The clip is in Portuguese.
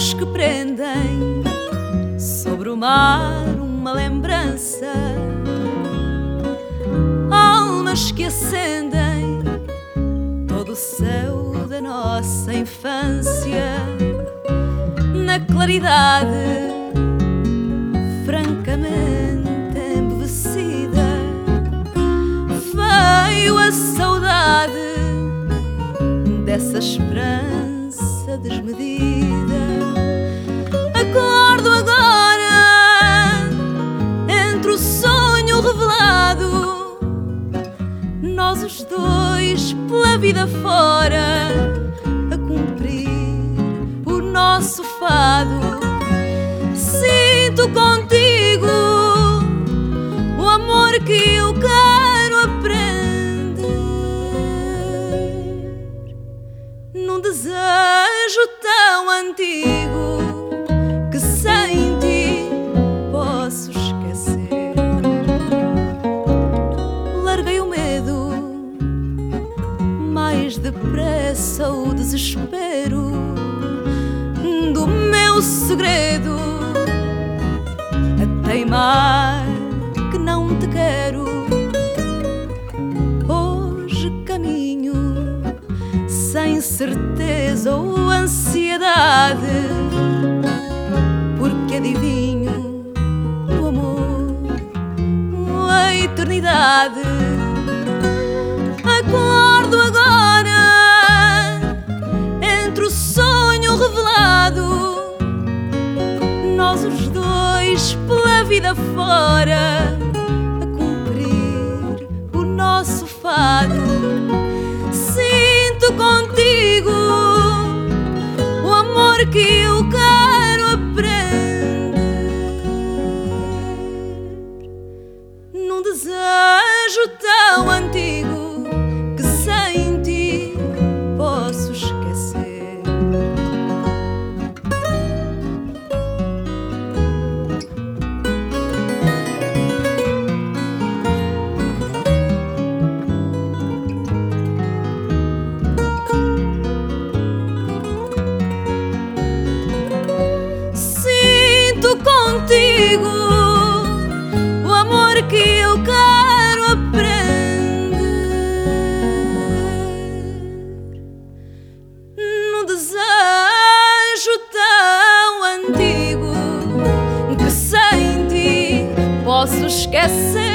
laços que prendem sobre o mar uma lembrança, almas que acendem todo o céu da nossa infância na claridade francamente embevecida. Veio a saudade dessa esperança desmedida. Os dois pela vida fora a cumprir o nosso fado. Sinto contigo o amor que eu quero aprender num desejo tão antigo mais depressa o desespero do meu segredo a teimar que não te quero. Hoje caminho sem certeza ou ansiedade, porque adivinho o amor, a eternidade. Vida fora a cumprir o nosso fado. Sinto contigo o amor que eu quero aprender num desejo tão antigo que eu quero aprender num desejo tão antigo que sem ti posso esquecer.